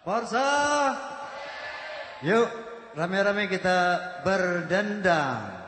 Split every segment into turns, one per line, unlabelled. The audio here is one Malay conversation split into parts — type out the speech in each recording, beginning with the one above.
Forza. Yuk, rame-rame kita berdendang.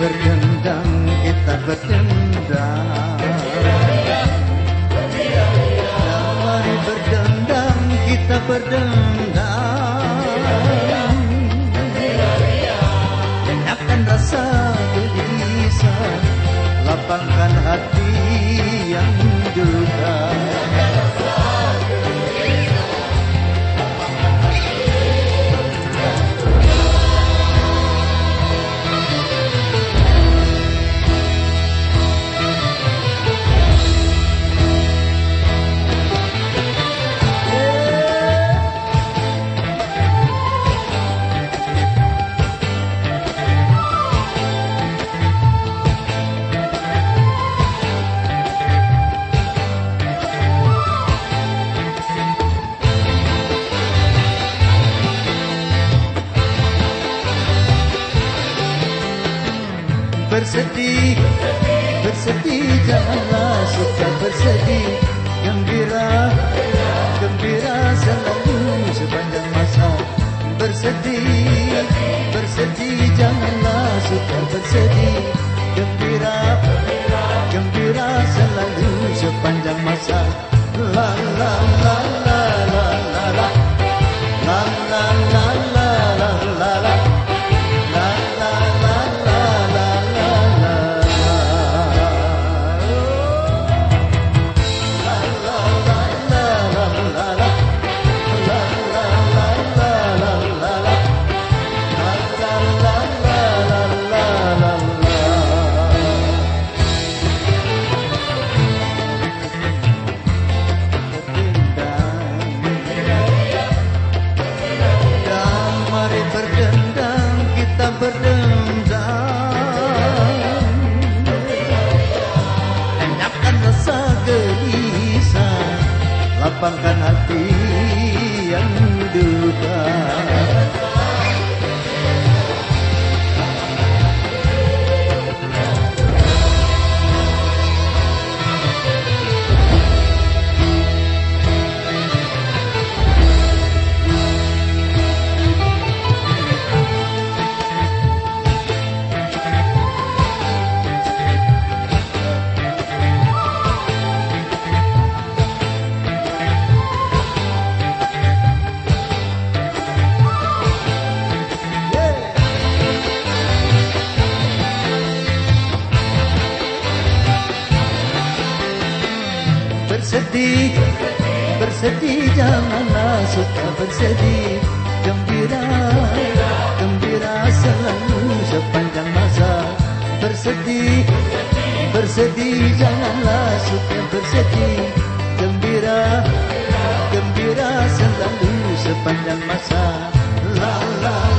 berdendam kita berdendam bersedih. Bersedih janganlah suka bersedih. Gembira gembira selalu sepanjang masa. Bersedih bersedih janganlah suka bersedih. Gembira gembira selalu sepanjang masa. La la la la lapangkan hati Bersedih, bersedih janganlah suka bersedih. Gembira, gembira selalu sepanjang masa. Bersedih, bersedih janganlah suka bersedih. Gembira, gembira selalu sepanjang masa. La la